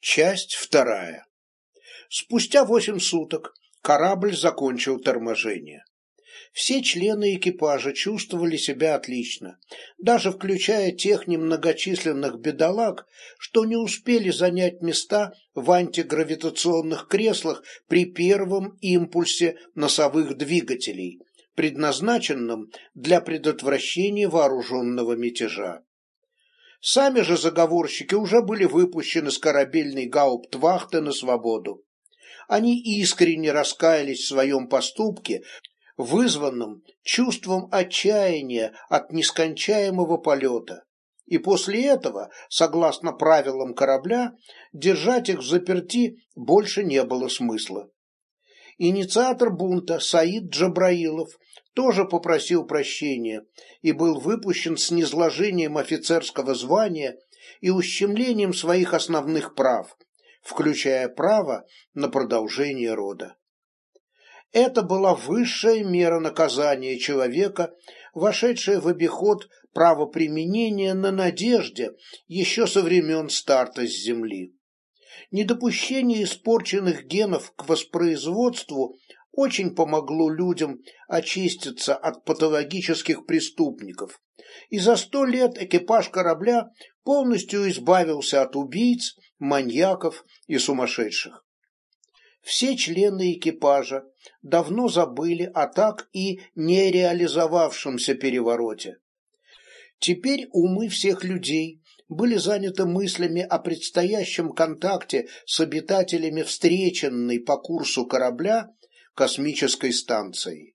Часть вторая. Спустя восемь суток корабль закончил торможение. Все члены экипажа чувствовали себя отлично, даже включая тех немногочисленных бедолаг, что не успели занять места в антигравитационных креслах при первом импульсе носовых двигателей, предназначенном для предотвращения вооруженного мятежа. Сами же заговорщики уже были выпущены с корабельной гауптвахты на свободу. Они искренне раскаялись в своем поступке, вызванном чувством отчаяния от нескончаемого полета. И после этого, согласно правилам корабля, держать их в заперти больше не было смысла. Инициатор бунта Саид Джабраилов тоже попросил прощения и был выпущен с низложением офицерского звания и ущемлением своих основных прав, включая право на продолжение рода. Это была высшая мера наказания человека, вошедшая в обиход правоприменения на надежде еще со времен старта с Земли. Недопущение испорченных генов к воспроизводству очень помогло людям очиститься от патологических преступников, и за сто лет экипаж корабля полностью избавился от убийц, маньяков и сумасшедших. Все члены экипажа давно забыли о так и не реализовавшемся перевороте. Теперь умы всех людей были заняты мыслями о предстоящем контакте с обитателями встреченной по курсу корабля космической станцией.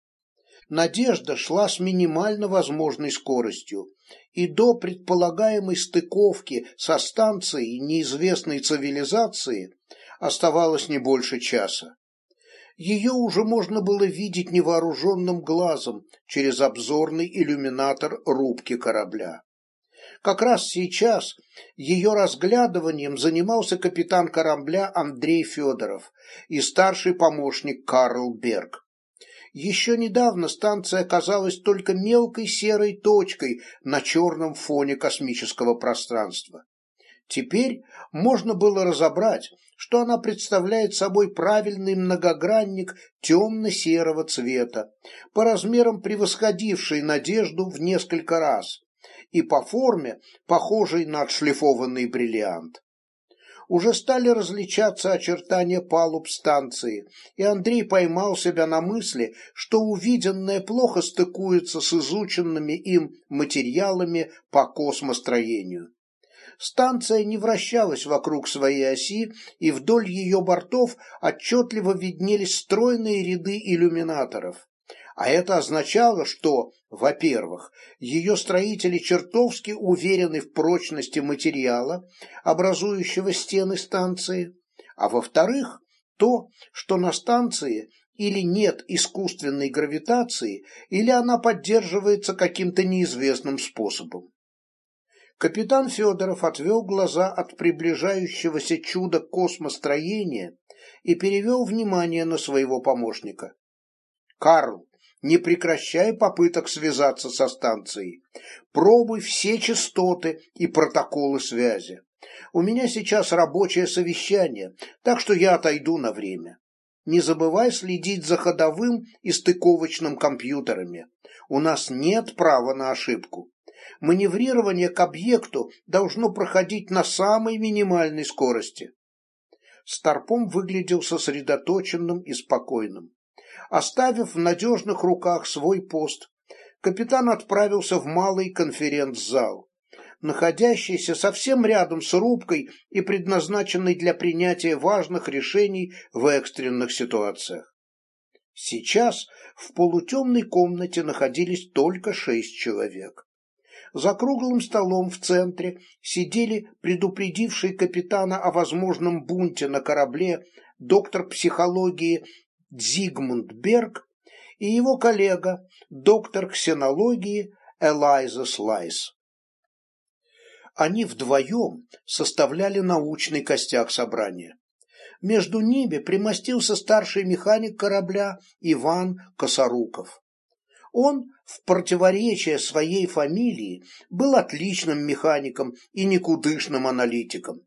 Надежда шла с минимально возможной скоростью, и до предполагаемой стыковки со станцией неизвестной цивилизации оставалось не больше часа. Ее уже можно было видеть невооруженным глазом через обзорный иллюминатор рубки корабля. Как раз сейчас ее разглядыванием занимался капитан корабля Андрей Федоров и старший помощник Карл Берг. Еще недавно станция казалась только мелкой серой точкой на черном фоне космического пространства. Теперь можно было разобрать, что она представляет собой правильный многогранник темно-серого цвета, по размерам превосходивший надежду в несколько раз, и по форме похожий на отшлифованный бриллиант. Уже стали различаться очертания палуб станции, и Андрей поймал себя на мысли, что увиденное плохо стыкуется с изученными им материалами по космостроению. Станция не вращалась вокруг своей оси, и вдоль ее бортов отчетливо виднелись стройные ряды иллюминаторов. А это означало, что, во-первых, ее строители чертовски уверены в прочности материала, образующего стены станции, а во-вторых, то, что на станции или нет искусственной гравитации, или она поддерживается каким-то неизвестным способом. Капитан Федоров отвел глаза от приближающегося чуда космостроения и перевел внимание на своего помощника. «Карл, не прекращай попыток связаться со станцией. Пробуй все частоты и протоколы связи. У меня сейчас рабочее совещание, так что я отойду на время. Не забывай следить за ходовым и стыковочным компьютерами. У нас нет права на ошибку. Маневрирование к объекту должно проходить на самой минимальной скорости. Старпом выглядел сосредоточенным и спокойным. Оставив в надежных руках свой пост, капитан отправился в малый конференц-зал, находящийся совсем рядом с рубкой и предназначенный для принятия важных решений в экстренных ситуациях. Сейчас в полутемной комнате находились только шесть человек. За круглым столом в центре сидели предупредивший капитана о возможном бунте на корабле доктор психологии Зигмунд Берг и его коллега, доктор ксенологии Элайза Слайс. Они вдвоем составляли научный костяк собрания. Между ними примостился старший механик корабля Иван Косоруков. Он, в противоречие своей фамилии, был отличным механиком и никудышным аналитиком,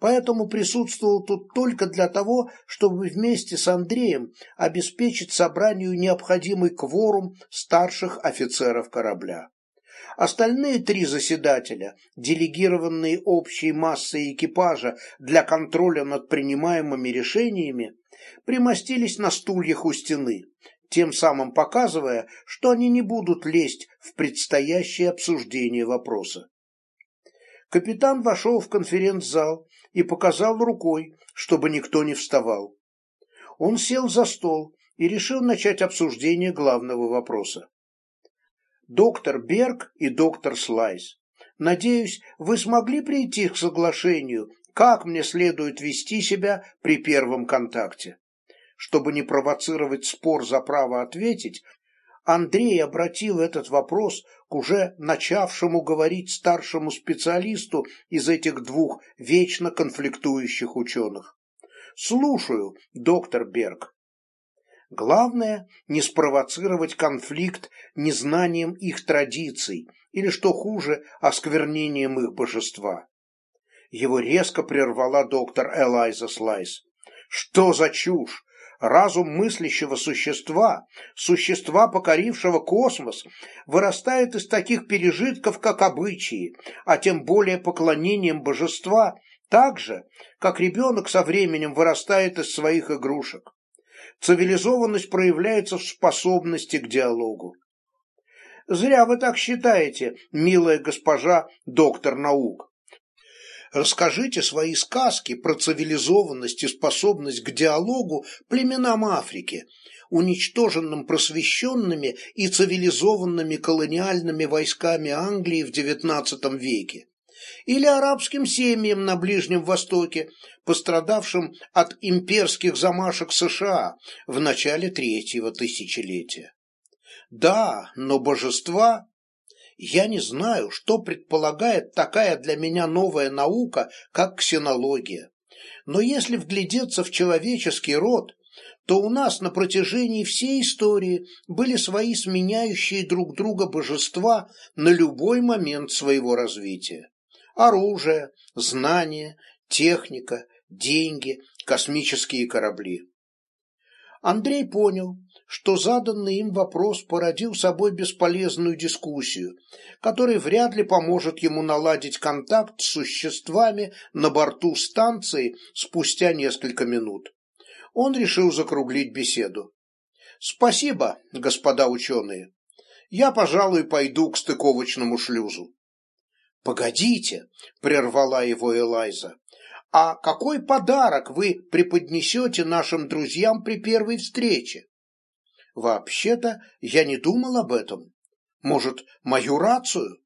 поэтому присутствовал тут только для того, чтобы вместе с Андреем обеспечить собранию необходимый кворум старших офицеров корабля. Остальные три заседателя, делегированные общей массой экипажа для контроля над принимаемыми решениями, примостились на стульях у стены, тем самым показывая, что они не будут лезть в предстоящее обсуждение вопроса. Капитан вошел в конференц-зал и показал рукой, чтобы никто не вставал. Он сел за стол и решил начать обсуждение главного вопроса. Доктор Берг и доктор Слайс, надеюсь, вы смогли прийти к соглашению, как мне следует вести себя при первом контакте. Чтобы не провоцировать спор за право ответить, Андрей обратил этот вопрос к уже начавшему говорить старшему специалисту из этих двух вечно конфликтующих ученых. «Слушаю, доктор Берг». Главное – не спровоцировать конфликт незнанием их традиций или, что хуже, осквернением их божества. Его резко прервала доктор Элайза Слайс. «Что за чушь? Разум мыслящего существа, существа, покорившего космос, вырастает из таких пережитков, как обычаи, а тем более поклонением божества, так же, как ребенок со временем вырастает из своих игрушек. Цивилизованность проявляется в способности к диалогу. Зря вы так считаете, милая госпожа доктор наук. Расскажите свои сказки про цивилизованность и способность к диалогу племенам Африки, уничтоженным просвещенными и цивилизованными колониальными войсками Англии в XIX веке, или арабским семьям на Ближнем Востоке, пострадавшим от имперских замашек США в начале третьего тысячелетия. Да, но божества я не знаю, что предполагает такая для меня новая наука, как ксенология. Но если вглядеться в человеческий род, то у нас на протяжении всей истории были свои сменяющие друг друга божества на любой момент своего развития. Оружие, знания, техника, деньги, космические корабли. Андрей понял, что заданный им вопрос породил собой бесполезную дискуссию, которая вряд ли поможет ему наладить контакт с существами на борту станции спустя несколько минут. Он решил закруглить беседу. «Спасибо, господа ученые. Я, пожалуй, пойду к стыковочному шлюзу». «Погодите», — прервала его Элайза, «а какой подарок вы преподнесете нашим друзьям при первой встрече?» Вообще-то я не думал об этом. Может, мою рацию?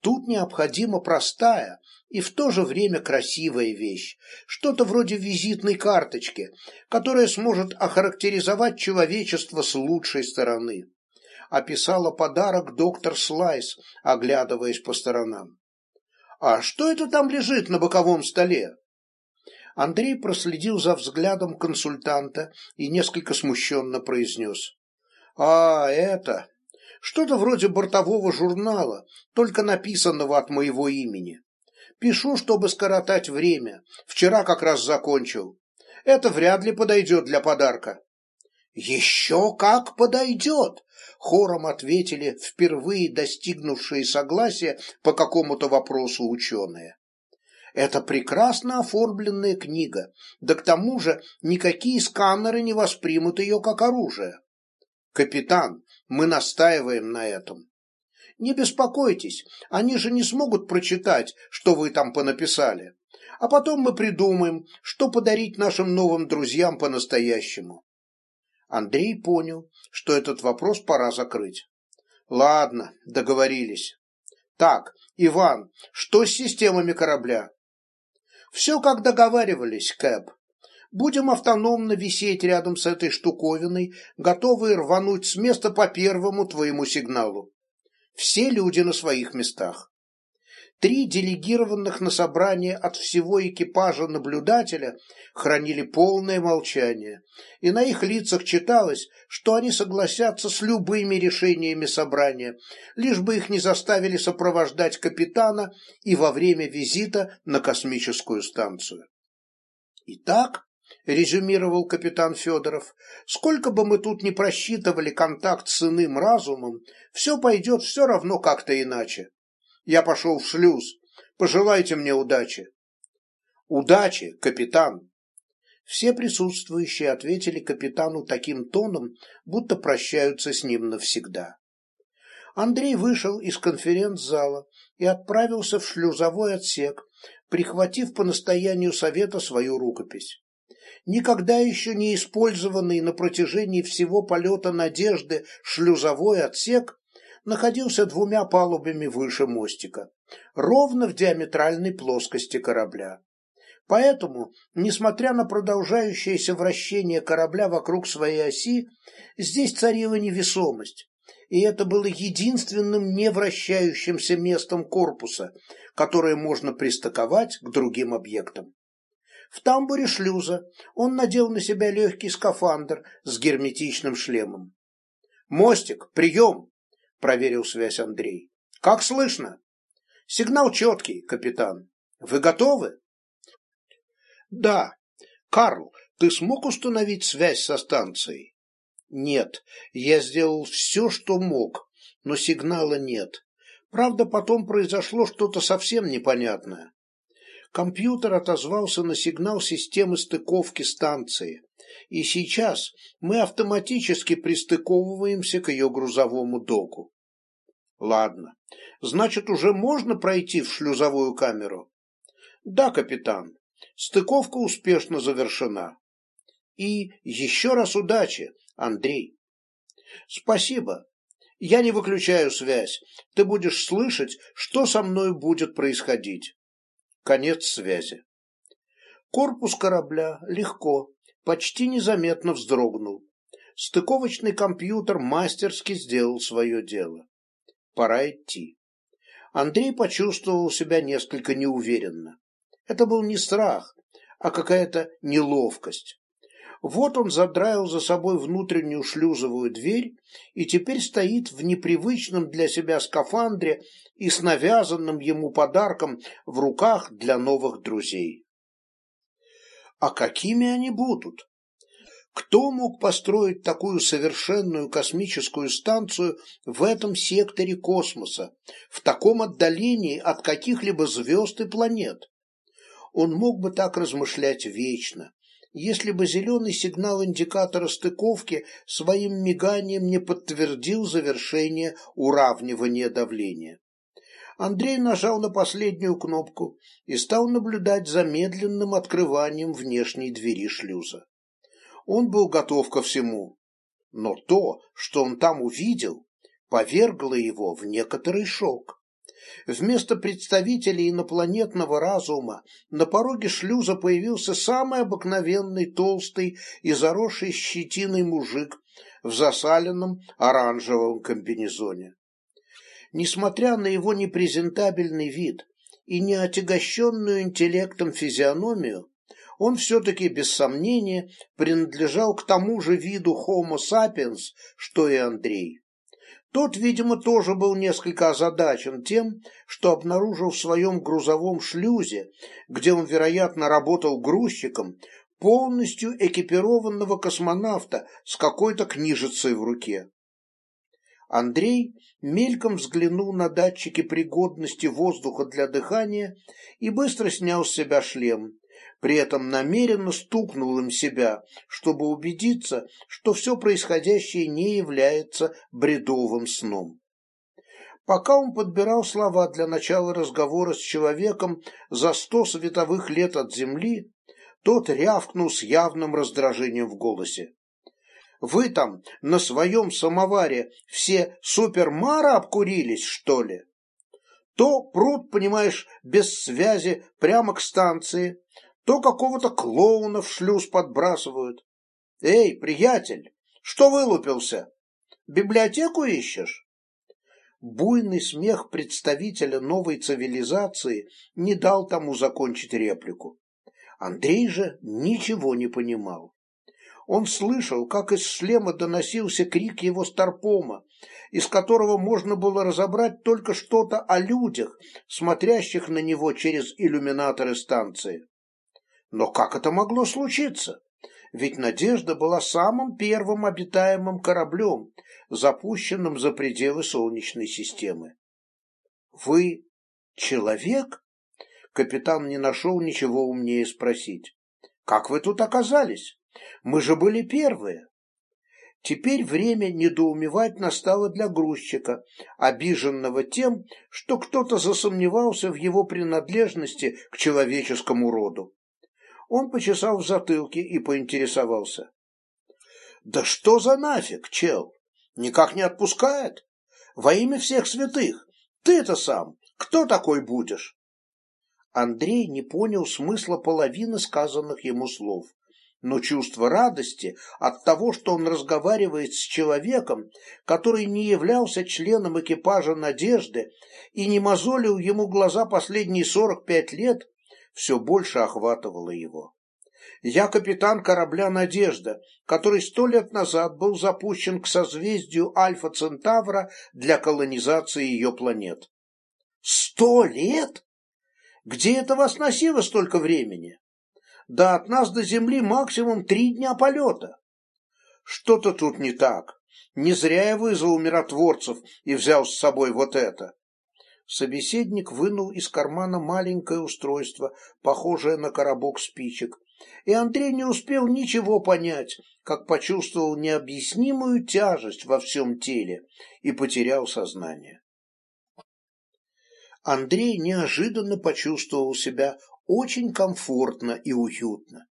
Тут необходима простая и в то же время красивая вещь, что-то вроде визитной карточки, которая сможет охарактеризовать человечество с лучшей стороны. Описала подарок доктор Слайс, оглядываясь по сторонам. «А что это там лежит на боковом столе?» Андрей проследил за взглядом консультанта и несколько смущенно произнес. «А, это... Что-то вроде бортового журнала, только написанного от моего имени. Пишу, чтобы скоротать время. Вчера как раз закончил. Это вряд ли подойдет для подарка». «Еще как подойдет!» — хором ответили впервые достигнувшие согласия по какому-то вопросу ученые. Это прекрасно оформленная книга, да к тому же никакие сканеры не воспримут ее как оружие. Капитан, мы настаиваем на этом. Не беспокойтесь, они же не смогут прочитать, что вы там понаписали. А потом мы придумаем, что подарить нашим новым друзьям по-настоящему. Андрей понял, что этот вопрос пора закрыть. Ладно, договорились. Так, Иван, что с системами корабля? Все как договаривались, Кэп. Будем автономно висеть рядом с этой штуковиной, готовые рвануть с места по первому твоему сигналу. Все люди на своих местах. Три делегированных на собрание от всего экипажа наблюдателя хранили полное молчание, и на их лицах читалось, что они согласятся с любыми решениями собрания, лишь бы их не заставили сопровождать капитана и во время визита на космическую станцию. Итак, резюмировал капитан Федоров, сколько бы мы тут ни просчитывали контакт с иным разумом, все пойдет все равно как-то иначе. Я пошел в шлюз. Пожелайте мне удачи. Удачи, капитан. Все присутствующие ответили капитану таким тоном, будто прощаются с ним навсегда. Андрей вышел из конференц-зала и отправился в шлюзовой отсек, прихватив по настоянию совета свою рукопись никогда еще не использованный на протяжении всего полета «Надежды» шлюзовой отсек находился двумя палубами выше мостика, ровно в диаметральной плоскости корабля. Поэтому, несмотря на продолжающееся вращение корабля вокруг своей оси, здесь царила невесомость, и это было единственным невращающимся местом корпуса, которое можно пристыковать к другим объектам. В тамбуре шлюза он надел на себя легкий скафандр с герметичным шлемом. «Мостик, прием!» – проверил связь Андрей. «Как слышно?» «Сигнал четкий, капитан. Вы готовы?» «Да. Карл, ты смог установить связь со станцией?» «Нет, я сделал все, что мог, но сигнала нет. Правда, потом произошло что-то совсем непонятное. Компьютер отозвался на сигнал системы стыковки станции, и сейчас мы автоматически пристыковываемся к ее грузовому доку. Ладно, значит, уже можно пройти в шлюзовую камеру? Да, капитан, стыковка успешно завершена. И еще раз удачи, Андрей. Спасибо. Я не выключаю связь. Ты будешь слышать, что со мной будет происходить. Конец связи. Корпус корабля легко, почти незаметно вздрогнул. Стыковочный компьютер мастерски сделал свое дело. Пора идти. Андрей почувствовал себя несколько неуверенно. Это был не страх, а какая-то неловкость. Вот он задраил за собой внутреннюю шлюзовую дверь и теперь стоит в непривычном для себя скафандре и с навязанным ему подарком в руках для новых друзей. А какими они будут? Кто мог построить такую совершенную космическую станцию в этом секторе космоса, в таком отдалении от каких-либо звезд и планет? Он мог бы так размышлять вечно, если бы зеленый сигнал индикатора стыковки своим миганием не подтвердил завершение уравнивания давления. Андрей нажал на последнюю кнопку и стал наблюдать за медленным открыванием внешней двери шлюза. Он был готов ко всему, но то, что он там увидел, повергло его в некоторый шок. Вместо представителей инопланетного разума на пороге шлюза появился самый обыкновенный толстый и заросший щетиной мужик в засаленном оранжевом комбинезоне. Несмотря на его непрезентабельный вид и неотягощенную интеллектом физиономию, он все-таки, без сомнения, принадлежал к тому же виду Homo sapiens, что и Андрей. Тот, видимо, тоже был несколько озадачен тем, что обнаружил в своем грузовом шлюзе, где он, вероятно, работал грузчиком, полностью экипированного космонавта с какой-то книжицей в руке. Андрей мельком взглянул на датчики пригодности воздуха для дыхания и быстро снял с себя шлем, при этом намеренно стукнул им себя, чтобы убедиться, что все происходящее не является бредовым сном. Пока он подбирал слова для начала разговора с человеком за сто световых лет от Земли, тот рявкнул с явным раздражением в голосе. «Вы там на своем самоваре все супермара обкурились, что ли?» То пруд, понимаешь, без связи прямо к станции, то какого-то клоуна в шлюз подбрасывают. Эй, приятель, что вылупился? Библиотеку ищешь? Буйный смех представителя новой цивилизации не дал тому закончить реплику. Андрей же ничего не понимал. Он слышал, как из шлема доносился крик его старпома, из которого можно было разобрать только что-то о людях, смотрящих на него через иллюминаторы станции. Но как это могло случиться? Ведь «Надежда» была самым первым обитаемым кораблем, запущенным за пределы Солнечной системы. «Вы человек?» Капитан не нашел ничего умнее спросить. «Как вы тут оказались? Мы же были первые». Теперь время недоумевать настало для грузчика, обиженного тем, что кто-то засомневался в его принадлежности к человеческому роду. Он почесал в затылке и поинтересовался. «Да что за нафиг, чел? Никак не отпускает? Во имя всех святых! Ты-то сам! Кто такой будешь?» Андрей не понял смысла половины сказанных ему слов, но чувство радости от того, что он разговаривает с человеком, который не являлся членом экипажа «Надежды» и не мозолил ему глаза последние сорок пять лет, все больше охватывало его. Я капитан корабля «Надежда», который сто лет назад был запущен к созвездию Альфа Центавра для колонизации ее планет. Сто лет? Где это вас носило столько времени? Да от нас до Земли максимум три дня полета. Что-то тут не так. Не зря я вызвал миротворцев и взял с собой вот это. Собеседник вынул из кармана маленькое устройство, похожее на коробок спичек, и Андрей не успел ничего понять, как почувствовал необъяснимую тяжесть во всем теле и потерял сознание. Андрей неожиданно почувствовал себя очень комфортно и уютно.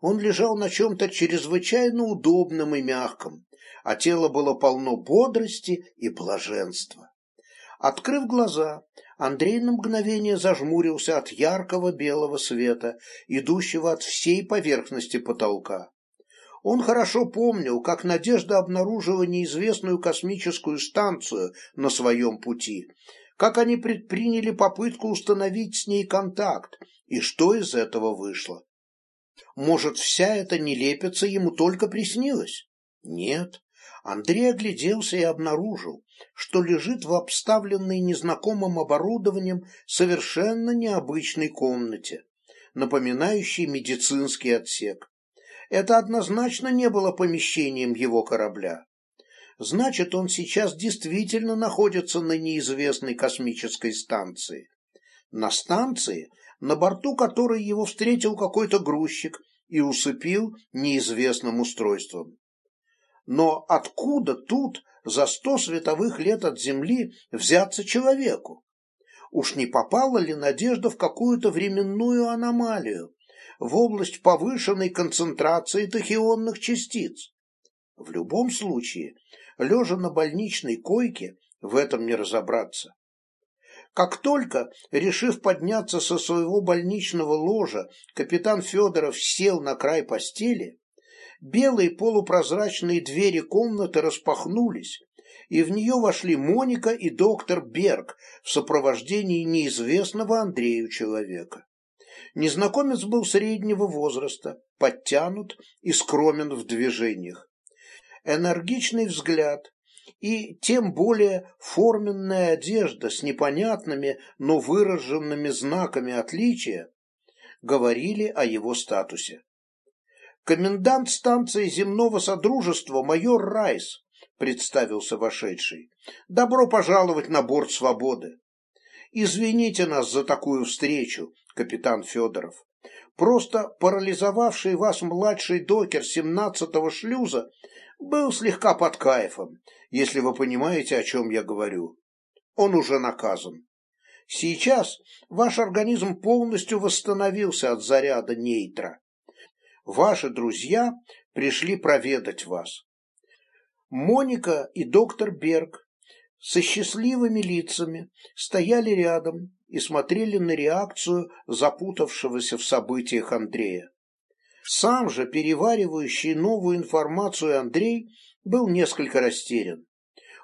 Он лежал на чем-то чрезвычайно удобном и мягком, а тело было полно бодрости и блаженства. Открыв глаза, Андрей на мгновение зажмурился от яркого белого света, идущего от всей поверхности потолка. Он хорошо помнил, как Надежда обнаружила неизвестную космическую станцию на своем пути, как они предприняли попытку установить с ней контакт, и что из этого вышло. Может, вся эта нелепица ему только приснилась? Нет. Андрей огляделся и обнаружил, что лежит в обставленной незнакомым оборудованием совершенно необычной комнате, напоминающей медицинский отсек. Это однозначно не было помещением его корабля. Значит, он сейчас действительно находится на неизвестной космической станции. На станции, на борту которой его встретил какой-то грузчик и усыпил неизвестным устройством. Но откуда тут за сто световых лет от Земли взяться человеку? Уж не попала ли надежда в какую-то временную аномалию, в область повышенной концентрации тахионных частиц? В любом случае, лежа на больничной койке, в этом не разобраться. Как только, решив подняться со своего больничного ложа, капитан Федоров сел на край постели, белые полупрозрачные двери комнаты распахнулись, и в нее вошли Моника и доктор Берг в сопровождении неизвестного Андрею человека. Незнакомец был среднего возраста, подтянут и скромен в движениях. Энергичный взгляд и тем более форменная одежда с непонятными, но выраженными знаками отличия говорили о его статусе. Комендант станции земного содружества майор Райс, представился вошедший. Добро пожаловать на борт свободы. Извините нас за такую встречу, капитан Федоров. Просто парализовавший вас младший докер семнадцатого шлюза был слегка под кайфом, если вы понимаете, о чем я говорю. Он уже наказан. Сейчас ваш организм полностью восстановился от заряда нейтра Ваши друзья пришли проведать вас. Моника и доктор Берг со счастливыми лицами стояли рядом и смотрели на реакцию запутавшегося в событиях Андрея. Сам же переваривающий новую информацию Андрей был несколько растерян.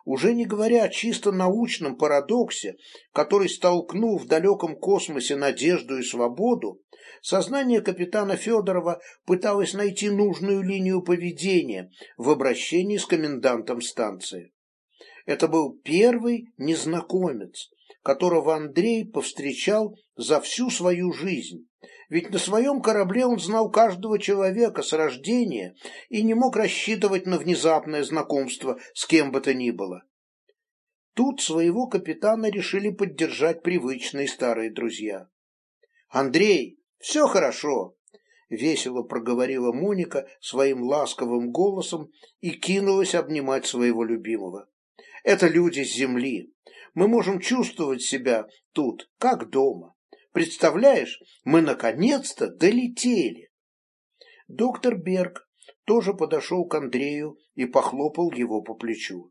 Уже не говоря о чисто научном парадоксе, который столкнул в далеком космосе надежду и свободу, сознание капитана Федорова пыталось найти нужную линию поведения в обращении с комендантом станции. Это был первый незнакомец, которого Андрей повстречал за всю свою жизнь. Ведь на своем корабле он знал каждого человека с рождения и не мог рассчитывать на внезапное знакомство с кем бы то ни было. Тут своего капитана решили поддержать привычные старые друзья. «Андрей, все хорошо!» — весело проговорила Моника своим ласковым голосом и кинулась обнимать своего любимого. «Это люди с земли. Мы можем чувствовать себя тут, как дома. Представляешь, мы наконец-то долетели. Доктор Берг тоже подошел к Андрею и похлопал его по плечу.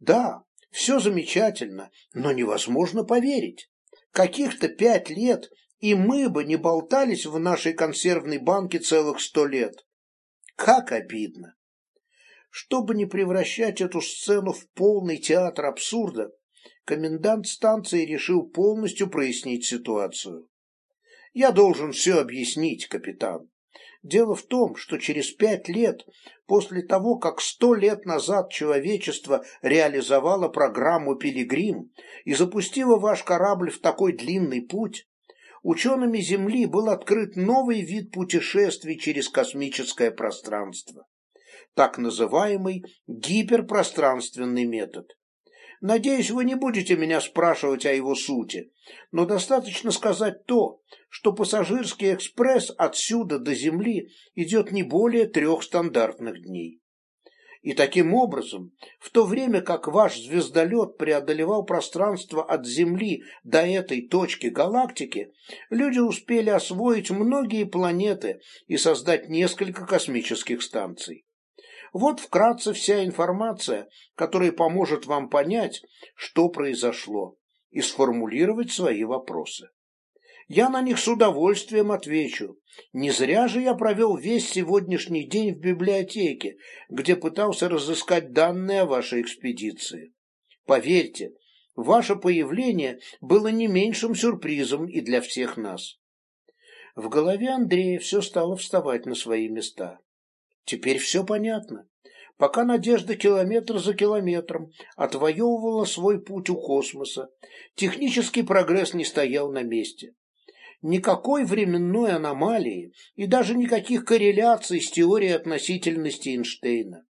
Да, все замечательно, но невозможно поверить. Каких-то пять лет, и мы бы не болтались в нашей консервной банке целых сто лет. Как обидно! Чтобы не превращать эту сцену в полный театр абсурда, комендант станции решил полностью прояснить ситуацию. Я должен все объяснить, капитан. Дело в том, что через пять лет после того, как сто лет назад человечество реализовало программу «Пилигрим» и запустило ваш корабль в такой длинный путь, учеными Земли был открыт новый вид путешествий через космическое пространство, так называемый гиперпространственный метод. Надеюсь, вы не будете меня спрашивать о его сути, но достаточно сказать то, что пассажирский экспресс отсюда до Земли идет не более трех стандартных дней. И таким образом, в то время как ваш звездолет преодолевал пространство от Земли до этой точки галактики, люди успели освоить многие планеты и создать несколько космических станций. Вот вкратце вся информация, которая поможет вам понять, что произошло, и сформулировать свои вопросы. Я на них с удовольствием отвечу. Не зря же я провел весь сегодняшний день в библиотеке, где пытался разыскать данные о вашей экспедиции. Поверьте, ваше появление было не меньшим сюрпризом и для всех нас. В голове Андрея все стало вставать на свои места. Теперь все понятно. Пока Надежда километр за километром отвоевывала свой путь у космоса, технический прогресс не стоял на месте. Никакой временной аномалии и даже никаких корреляций с теорией относительности Эйнштейна.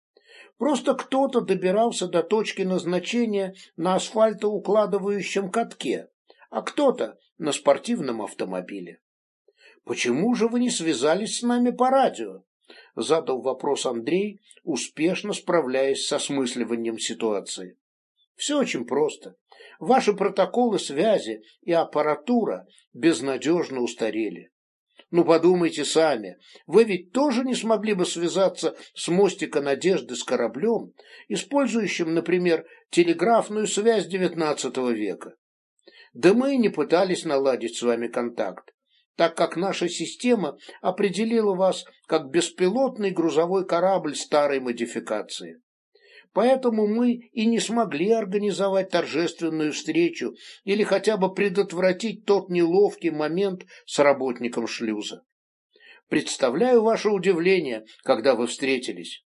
Просто кто-то добирался до точки назначения на асфальтоукладывающем катке, а кто-то на спортивном автомобиле. Почему же вы не связались с нами по радио? Задал вопрос Андрей, успешно справляясь с осмысливанием ситуации. Все очень просто. Ваши протоколы связи и аппаратура безнадежно устарели. Ну, подумайте сами, вы ведь тоже не смогли бы связаться с мостика Надежды с кораблем, использующим, например, телеграфную связь XIX века. Да мы и не пытались наладить с вами контакт так как наша система определила вас как беспилотный грузовой корабль старой модификации. Поэтому мы и не смогли организовать торжественную встречу или хотя бы предотвратить тот неловкий момент с работником шлюза. Представляю ваше удивление, когда вы встретились.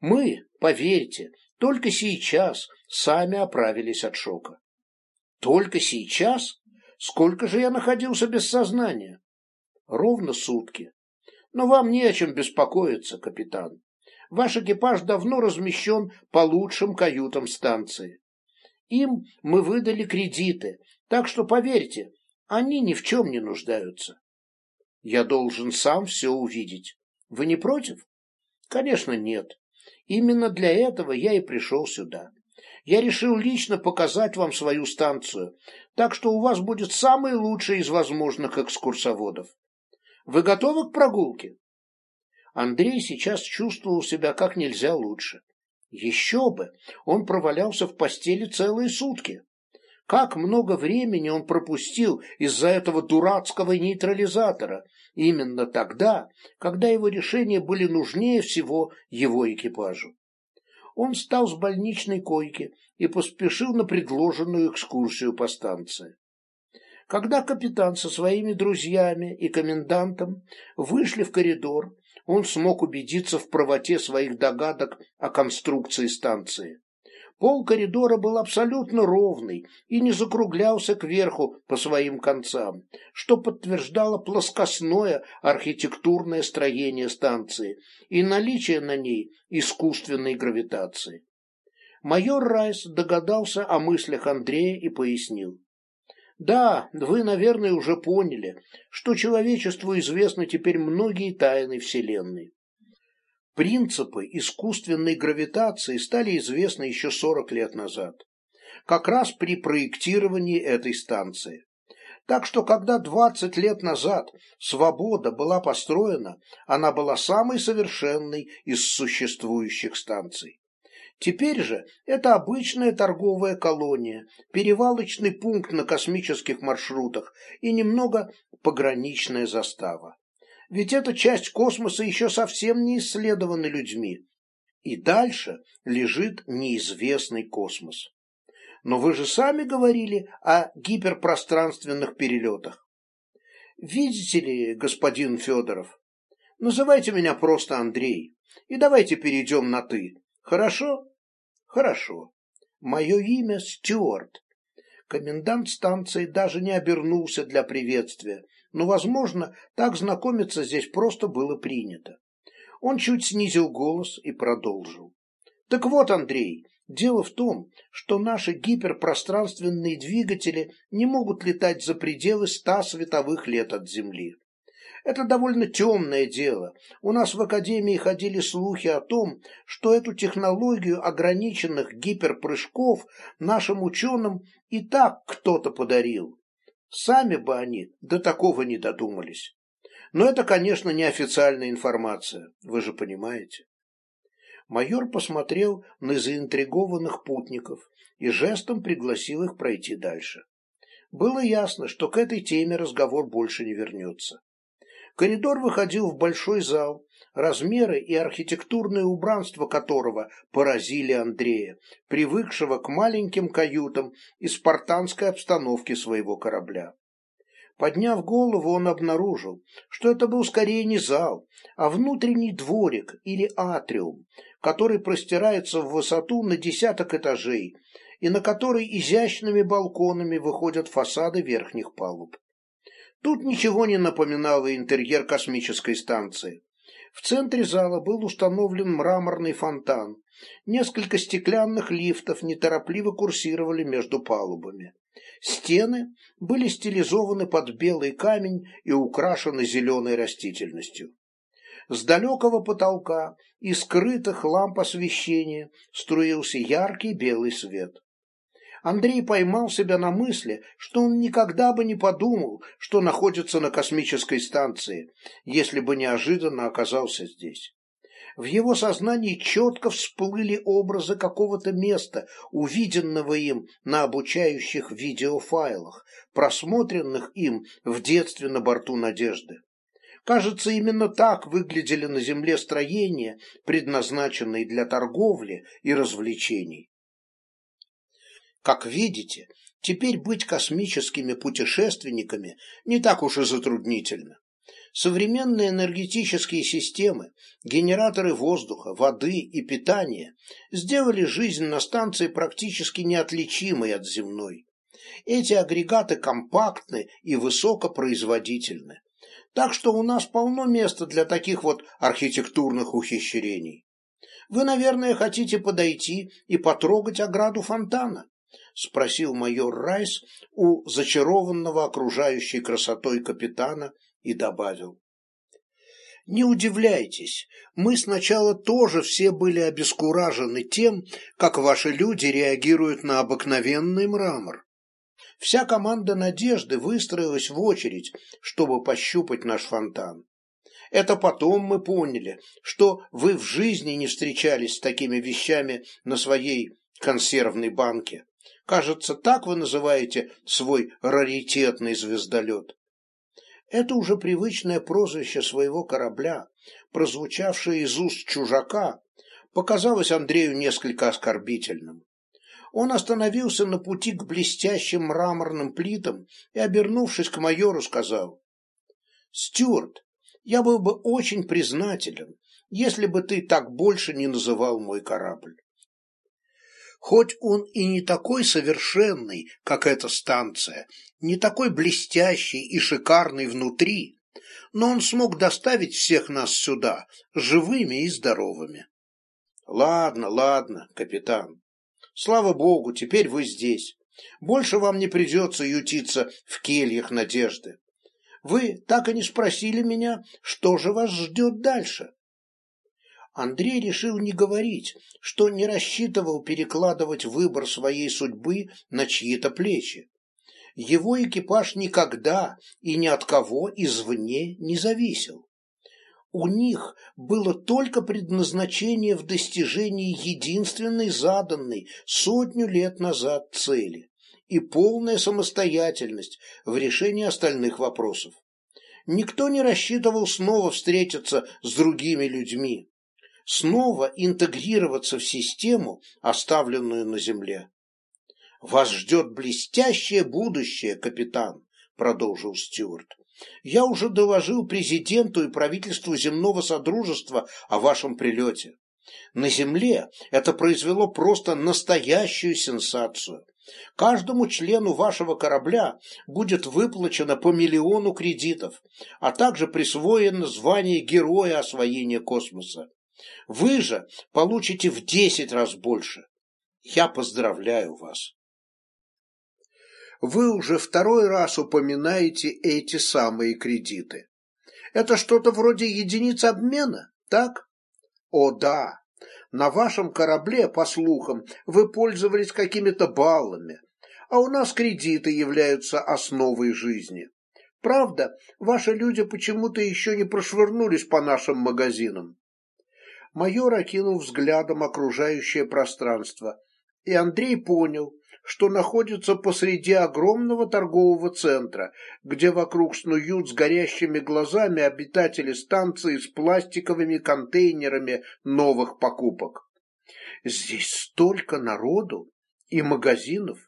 Мы, поверьте, только сейчас сами оправились от шока. Только сейчас? Сколько же я находился без сознания? Ровно сутки. Но вам не о чем беспокоиться, капитан. Ваш экипаж давно размещен по лучшим каютам станции. Им мы выдали кредиты, так что, поверьте, они ни в чем не нуждаются. Я должен сам все увидеть. Вы не против? Конечно, нет. Именно для этого я и пришел сюда я решил лично показать вам свою станцию, так что у вас будет самый лучший из возможных экскурсоводов. Вы готовы к прогулке? Андрей сейчас чувствовал себя как нельзя лучше. Еще бы, он провалялся в постели целые сутки. Как много времени он пропустил из-за этого дурацкого нейтрализатора, именно тогда, когда его решения были нужнее всего его экипажу. Он встал с больничной койки и поспешил на предложенную экскурсию по станции. Когда капитан со своими друзьями и комендантом вышли в коридор, он смог убедиться в правоте своих догадок о конструкции станции. Пол коридора был абсолютно ровный и не закруглялся кверху по своим концам, что подтверждало плоскостное архитектурное строение станции и наличие на ней искусственной гравитации. Майор Райс догадался о мыслях Андрея и пояснил. Да, вы, наверное, уже поняли, что человечеству известны теперь многие тайны Вселенной. Принципы искусственной гравитации стали известны еще 40 лет назад, как раз при проектировании этой станции. Так что, когда 20 лет назад «Свобода» была построена, она была самой совершенной из существующих станций. Теперь же это обычная торговая колония, перевалочный пункт на космических маршрутах и немного пограничная застава. Ведь эта часть космоса еще совсем не исследована людьми. И дальше лежит неизвестный космос. Но вы же сами говорили о гиперпространственных перелетах. Видите ли, господин Федоров, называйте меня просто Андрей, и давайте перейдем на «ты». Хорошо? Хорошо. Мое имя Стюарт. Комендант станции даже не обернулся для приветствия, но, возможно, так знакомиться здесь просто было принято. Он чуть снизил голос и продолжил. Так вот, Андрей, дело в том, что наши гиперпространственные двигатели не могут летать за пределы ста световых лет от Земли. Это довольно темное дело. У нас в Академии ходили слухи о том, что эту технологию ограниченных гиперпрыжков нашим ученым и так кто-то подарил. Сами бы они до такого не додумались. Но это, конечно, не официальная информация, вы же понимаете. Майор посмотрел на заинтригованных путников и жестом пригласил их пройти дальше. Было ясно, что к этой теме разговор больше не вернется. Коридор выходил в большой зал, размеры и архитектурное убранство которого поразили Андрея, привыкшего к маленьким каютам и спартанской обстановке своего корабля. Подняв голову, он обнаружил, что это был скорее не зал, а внутренний дворик или атриум, который простирается в высоту на десяток этажей и на который изящными балконами выходят фасады верхних палуб. Тут ничего не напоминало интерьер космической станции. В центре зала был установлен мраморный фонтан. Несколько стеклянных лифтов неторопливо курсировали между палубами. Стены были стилизованы под белый камень и украшены зеленой растительностью. С далекого потолка и скрытых ламп освещения струился яркий белый свет. Андрей поймал себя на мысли, что он никогда бы не подумал, что находится на космической станции, если бы неожиданно оказался здесь. В его сознании четко всплыли образы какого-то места, увиденного им на обучающих видеофайлах, просмотренных им в детстве на борту «Надежды». Кажется, именно так выглядели на Земле строения, предназначенные для торговли и развлечений. Как видите, теперь быть космическими путешественниками не так уж и затруднительно. Современные энергетические системы, генераторы воздуха, воды и питания сделали жизнь на станции практически неотличимой от земной. Эти агрегаты компактны и высокопроизводительны. Так что у нас полно места для таких вот архитектурных ухищрений. Вы, наверное, хотите подойти и потрогать ограду фонтана. — спросил майор Райс у зачарованного окружающей красотой капитана и добавил. Не удивляйтесь, мы сначала тоже все были обескуражены тем, как ваши люди реагируют на обыкновенный мрамор. Вся команда «Надежды» выстроилась в очередь, чтобы пощупать наш фонтан. Это потом мы поняли, что вы в жизни не встречались с такими вещами на своей консервной банке. Кажется, так вы называете свой раритетный звездолет. Это уже привычное прозвище своего корабля, прозвучавшее из уст чужака, показалось Андрею несколько оскорбительным. Он остановился на пути к блестящим мраморным плитам и, обернувшись к майору, сказал, «Стюарт, я был бы очень признателен, если бы ты так больше не называл мой корабль. Хоть он и не такой совершенный, как эта станция, не такой блестящий и шикарный внутри, но он смог доставить всех нас сюда, живыми и здоровыми. Ладно, ладно, капитан. Слава богу, теперь вы здесь. Больше вам не придется ютиться в кельях надежды. Вы так и не спросили меня, что же вас ждет дальше. Андрей решил не говорить, что не рассчитывал перекладывать выбор своей судьбы на чьи-то плечи. Его экипаж никогда и ни от кого извне не зависел. У них было только предназначение в достижении единственной заданной сотню лет назад цели и полная самостоятельность в решении остальных вопросов. Никто не рассчитывал снова встретиться с другими людьми, снова интегрироваться в систему, оставленную на Земле. «Вас ждет блестящее будущее, капитан», — продолжил Стюарт. «Я уже доложил президенту и правительству земного содружества о вашем прилете. На Земле это произвело просто настоящую сенсацию. Каждому члену вашего корабля будет выплачено по миллиону кредитов, а также присвоено звание Героя освоения космоса. Вы же получите в десять раз больше. Я поздравляю вас. Вы уже второй раз упоминаете эти самые кредиты. Это что-то вроде единиц обмена, так? О, да. На вашем корабле, по слухам, вы пользовались какими-то баллами, а у нас кредиты являются основой жизни. Правда, ваши люди почему-то еще не прошвырнулись по нашим магазинам. Майор окинул взглядом окружающее пространство, и Андрей понял, что находится посреди огромного торгового центра, где вокруг снуют с горящими глазами обитатели станции с пластиковыми контейнерами новых покупок. Здесь столько народу и магазинов.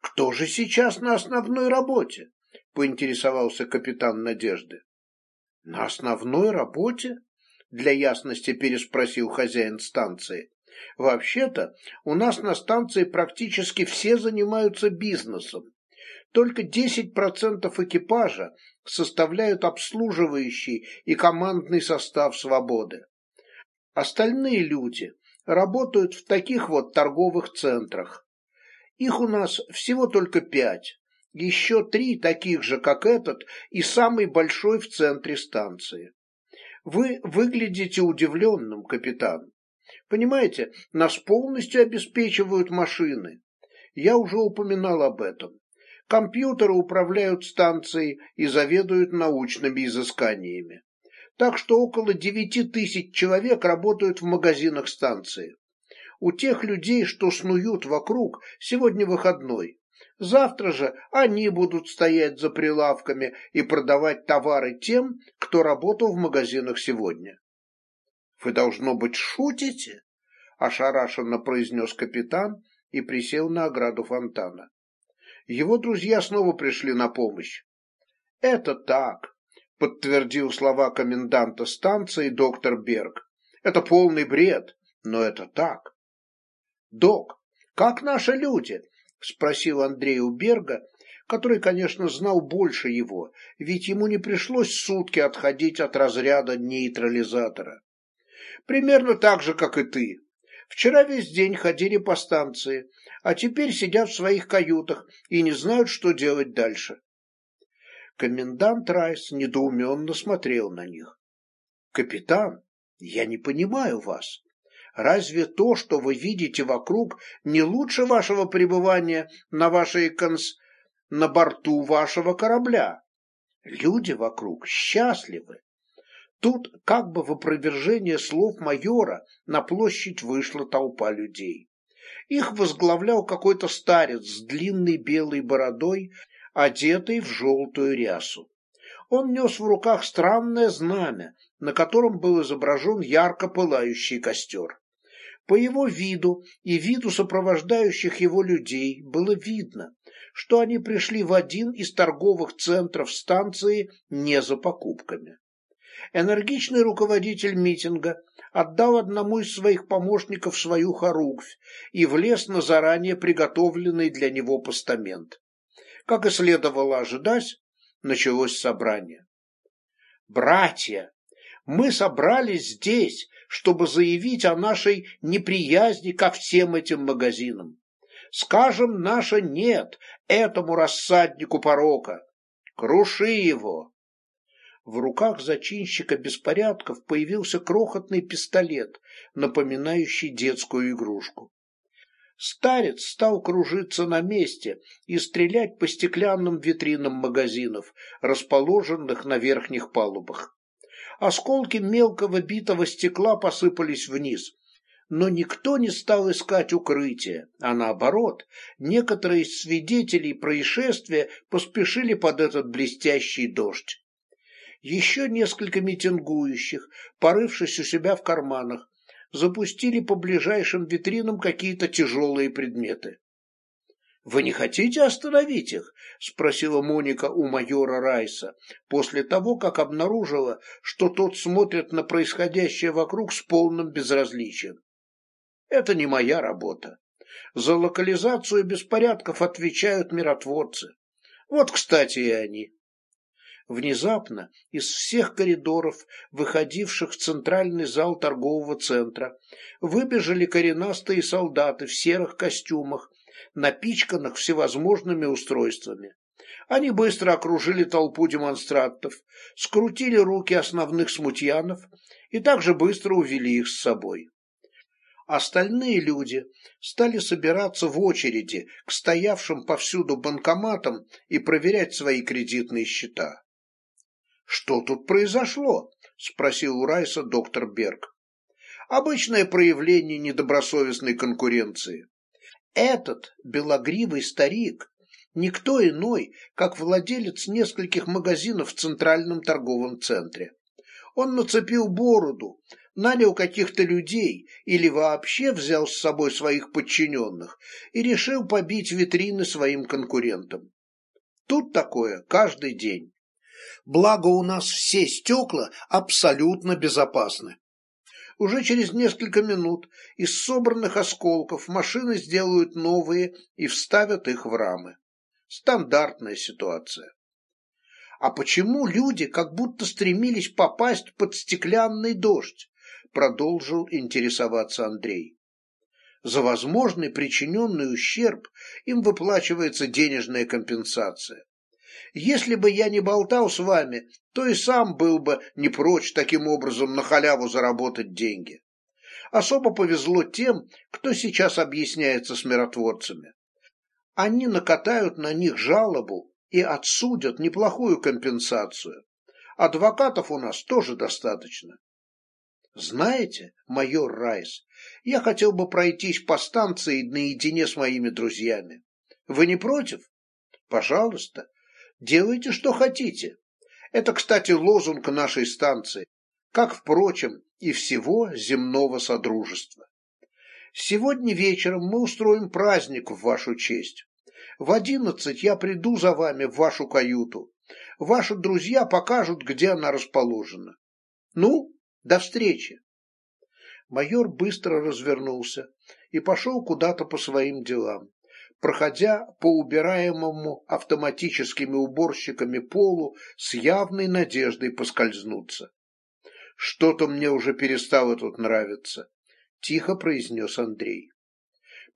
Кто же сейчас на основной работе? Поинтересовался капитан Надежды. На основной работе? Для ясности переспросил хозяин станции. Вообще-то, у нас на станции практически все занимаются бизнесом. Только 10% экипажа составляют обслуживающий и командный состав «Свободы». Остальные люди работают в таких вот торговых центрах. Их у нас всего только пять. Еще три таких же, как этот, и самый большой в центре станции. Вы выглядите удивленным, капитан. Понимаете, нас полностью обеспечивают машины. Я уже упоминал об этом. Компьютеры управляют станцией и заведуют научными изысканиями. Так что около девяти тысяч человек работают в магазинах станции. У тех людей, что снуют вокруг, сегодня выходной. Завтра же они будут стоять за прилавками и продавать товары тем, кто работал в магазинах сегодня. Вы, должно быть, шутите? Ошарашенно произнес капитан и присел на ограду фонтана. Его друзья снова пришли на помощь. Это так, подтвердил слова коменданта станции доктор Берг. Это полный бред, но это так. Док, как наши люди? Спросил Андрей у Берга, который, конечно, знал больше его, ведь ему не пришлось сутки отходить от разряда нейтрализатора. Примерно так же, как и ты. Вчера весь день ходили по станции, а теперь сидят в своих каютах и не знают, что делать дальше. Комендант Райс недоуменно смотрел на них. «Капитан, я не понимаю вас. Разве то, что вы видите вокруг, не лучше вашего пребывания на вашей конс... на борту вашего корабля? Люди вокруг счастливы, Тут, как бы в опровержение слов майора, на площадь вышла толпа людей. Их возглавлял какой-то старец с длинной белой бородой, одетый в желтую рясу. Он нес в руках странное знамя, на котором был изображен ярко пылающий костер. По его виду и виду сопровождающих его людей было видно, что они пришли в один из торговых центров станции не за покупками. Энергичный руководитель митинга отдал одному из своих помощников свою хоругвь и влез на заранее приготовленный для него постамент. Как и следовало ожидать, началось собрание. «Братья, мы собрались здесь, чтобы заявить о нашей неприязни ко всем этим магазинам. Скажем наше «нет» этому рассаднику порока. Круши его. В руках зачинщика беспорядков появился крохотный пистолет, напоминающий детскую игрушку. Старец стал кружиться на месте и стрелять по стеклянным витринам магазинов, расположенных на верхних палубах. Осколки мелкого битого стекла посыпались вниз, но никто не стал искать укрытия, а наоборот, некоторые из свидетелей происшествия поспешили под этот блестящий дождь. Еще несколько митингующих, порывшись у себя в карманах, запустили по ближайшим витринам какие-то тяжелые предметы. «Вы не хотите остановить их?» – спросила Моника у майора Райса, после того, как обнаружила, что тот смотрит на происходящее вокруг с полным безразличием. Это не моя работа. За локализацию беспорядков отвечают миротворцы. Вот, кстати, и они. Внезапно из всех коридоров, выходивших в центральный зал торгового центра, выбежали коренастые солдаты в серых костюмах, напичканных всевозможными устройствами. Они быстро окружили толпу демонстрантов, скрутили руки основных смутьянов и также быстро увели их с собой. Остальные люди стали собираться в очереди к стоявшим повсюду банкоматам и проверять свои кредитные счета. «Что тут произошло?» – спросил у Райса доктор Берг. «Обычное проявление недобросовестной конкуренции. Этот белогривый старик никто иной, как владелец нескольких магазинов в центральном торговом центре. Он нацепил бороду, нанял каких-то людей или вообще взял с собой своих подчиненных и решил побить витрины своим конкурентам. Тут такое каждый день. Благо у нас все стекла абсолютно безопасны. Уже через несколько минут из собранных осколков машины сделают новые и вставят их в рамы. Стандартная ситуация. А почему люди как будто стремились попасть под стеклянный дождь? продолжил интересоваться Андрей. За возможный причиненный ущерб им выплачивается денежная компенсация. Если бы я не болтал с вами, то и сам был бы не прочь таким образом на халяву заработать деньги. Особо повезло тем, кто сейчас объясняется с миротворцами. Они накатают на них жалобу и отсудят неплохую компенсацию. Адвокатов у нас тоже достаточно. Знаете, майор Райс, я хотел бы пройтись по станции наедине с моими друзьями. Вы не против? Пожалуйста, делайте, что хотите. Это, кстати, лозунг нашей станции, как, впрочем, и всего земного содружества. Сегодня вечером мы устроим праздник в вашу честь. В одиннадцать я приду за вами в вашу каюту. Ваши друзья покажут, где она расположена. Ну, до встречи. Майор быстро развернулся и пошел куда-то по своим делам, проходя по убираемому автоматическими уборщиками полу с явной надеждой поскользнуться. «Что-то мне уже перестало тут нравиться», — тихо произнес Андрей.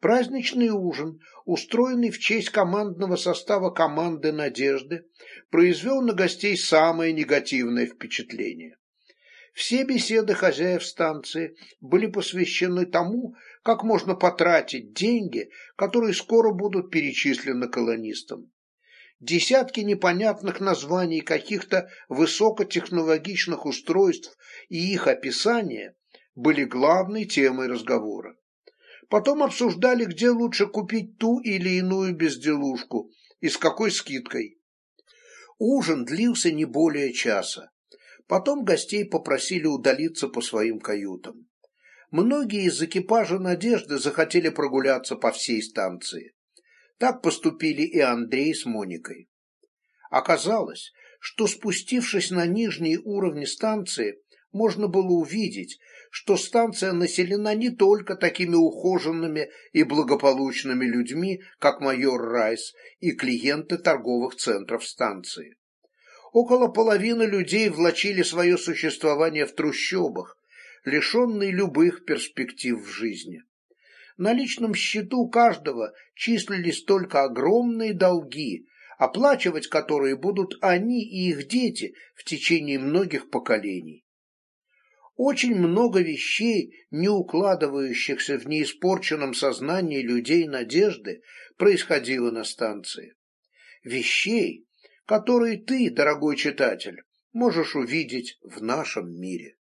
Праздничный ужин, устроенный в честь командного состава команды «Надежды», произвел на гостей самое негативное впечатление. Все беседы хозяев станции были посвящены тому, как можно потратить деньги, которые скоро будут перечислены колонистам. Десятки непонятных названий каких-то высокотехнологичных устройств и их описания были главной темой разговора. Потом обсуждали, где лучше купить ту или иную безделушку и с какой скидкой. Ужин длился не более часа. Потом гостей попросили удалиться по своим каютам. Многие из экипажа «Надежды» захотели прогуляться по всей станции. Так поступили и Андрей с Моникой. Оказалось, что спустившись на нижние уровни станции, можно было увидеть, что станция населена не только такими ухоженными и благополучными людьми, как майор Райс и клиенты торговых центров станции. Около половины людей влачили свое существование в трущобах, лишенные любых перспектив в жизни. На личном счету каждого числились только огромные долги, оплачивать которые будут они и их дети в течение многих поколений. Очень много вещей, не укладывающихся в неиспорченном сознании людей надежды, происходило на станции. Вещей, которые ты, дорогой читатель, можешь увидеть в нашем мире.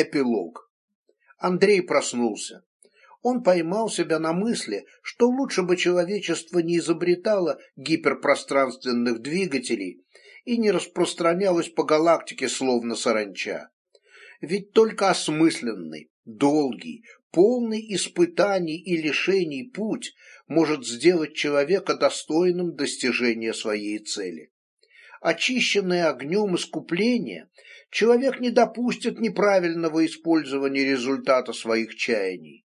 Эпилог. Андрей проснулся. Он поймал себя на мысли, что лучше бы человечество не изобретало гиперпространственных двигателей и не распространялось по галактике словно саранча. Ведь только осмысленный, долгий, полный испытаний и лишений путь может сделать человека достойным достижения своей цели. Очищенное огнем искупление, человек не допустит неправильного использования результата своих чаяний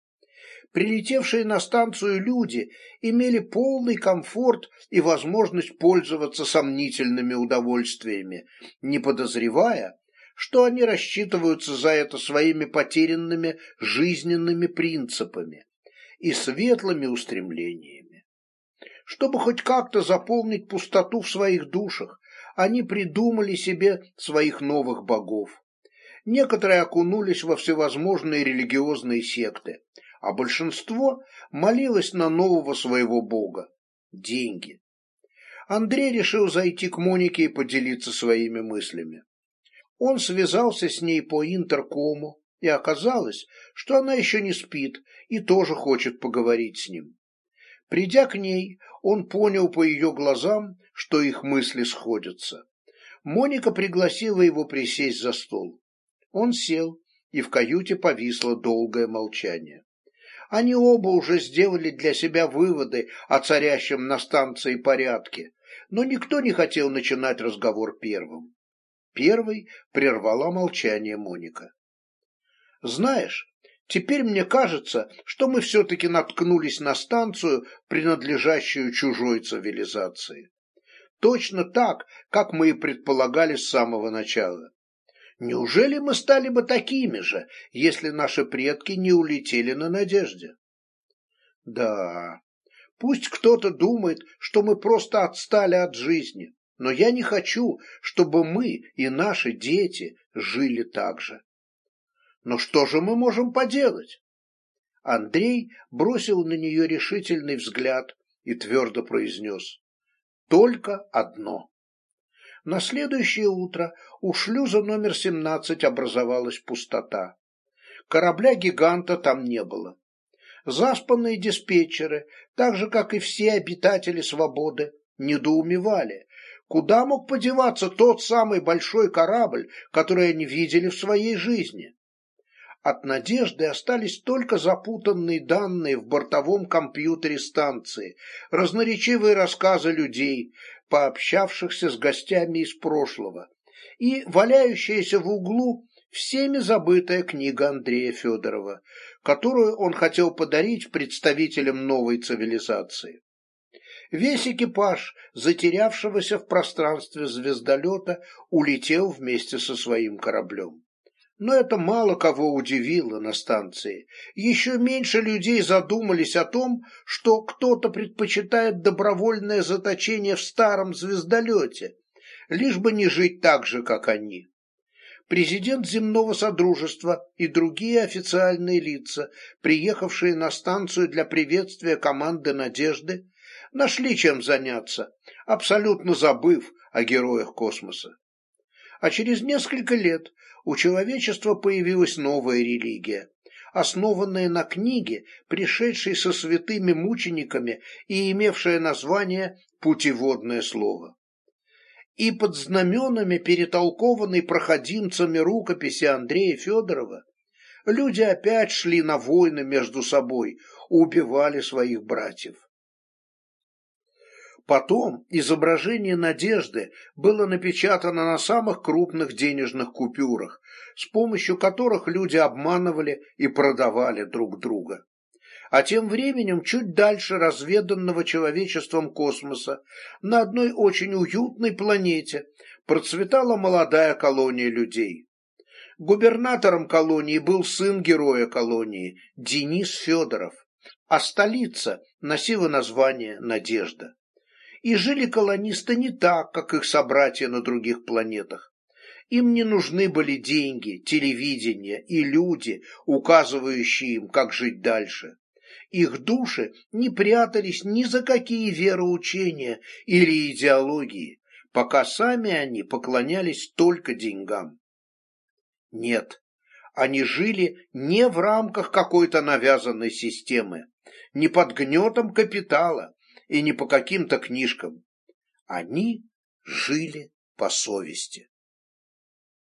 прилетевшие на станцию люди имели полный комфорт и возможность пользоваться сомнительными удовольствиями, не подозревая, что они рассчитываются за это своими потерянными жизненными принципами и светлыми устремлениями. Чтобы хоть как-то заполнить пустоту в своих душах, они придумали себе своих новых богов. Некоторые окунулись во всевозможные религиозные секты, а большинство молилось на нового своего бога – деньги. Андрей решил зайти к Монике и поделиться своими мыслями. Он связался с ней по интеркому, и оказалось, что она еще не спит и тоже хочет поговорить с ним. Придя к ней, он понял по ее глазам, что их мысли сходятся. Моника пригласила его присесть за стол. Он сел, и в каюте повисло долгое молчание. Они оба уже сделали для себя выводы о царящем на станции порядке, но никто не хотел начинать разговор первым. Первой прервала молчание Моника. «Знаешь, теперь мне кажется, что мы все-таки наткнулись на станцию, принадлежащую чужой цивилизации. Точно так, как мы и предполагали с самого начала. Неужели мы стали бы такими же, если наши предки не улетели на надежде? Да, пусть кто-то думает, что мы просто отстали от жизни, но я не хочу, чтобы мы и наши дети жили так же. Но что же мы можем поделать? Андрей бросил на нее решительный взгляд и твердо произнес. Только одно. На следующее утро у шлюза номер 17 образовалась пустота. Корабля-гиганта там не было. Заспанные диспетчеры, так же, как и все обитатели свободы, недоумевали, куда мог подеваться тот самый большой корабль, который они видели в своей жизни. От надежды остались только запутанные данные в бортовом компьютере станции, разноречивые рассказы людей, пообщавшихся с гостями из прошлого, и валяющаяся в углу всеми забытая книга Андрея Федорова, которую он хотел подарить представителям новой цивилизации. Весь экипаж, затерявшегося в пространстве звездолета, улетел вместе со своим кораблем. Но это мало кого удивило на станции. Еще меньше людей задумались о том, что кто-то предпочитает добровольное заточение в старом звездолете, лишь бы не жить так же, как они. Президент земного содружества и другие официальные лица, приехавшие на станцию для приветствия команды «Надежды», нашли чем заняться, абсолютно забыв о героях космоса. А через несколько лет у человечества появилась новая религия, основанная на книге, пришедшей со святыми мучениками и имевшая название «Путеводное слово». И под знаменами перетолкованной проходимцами рукописи Андрея Федорова люди опять шли на войны между собой, убивали своих братьев. Потом изображение надежды было напечатано на самых крупных денежных купюрах, с помощью которых люди обманывали и продавали друг друга. А тем временем чуть дальше разведанного человечеством космоса, на одной очень уютной планете, процветала молодая колония людей. Губернатором колонии был сын героя колонии, Денис Федоров, а столица носила название Надежда. И жили колонисты не так, как их собратья на других планетах. Им не нужны были деньги, телевидение и люди, указывающие им, как жить дальше. Их души не прятались ни за какие вероучения или идеологии, пока сами они поклонялись только деньгам. Нет, они жили не в рамках какой-то навязанной системы, не под гнетом капитала и не по каким-то книжкам. Они жили по совести.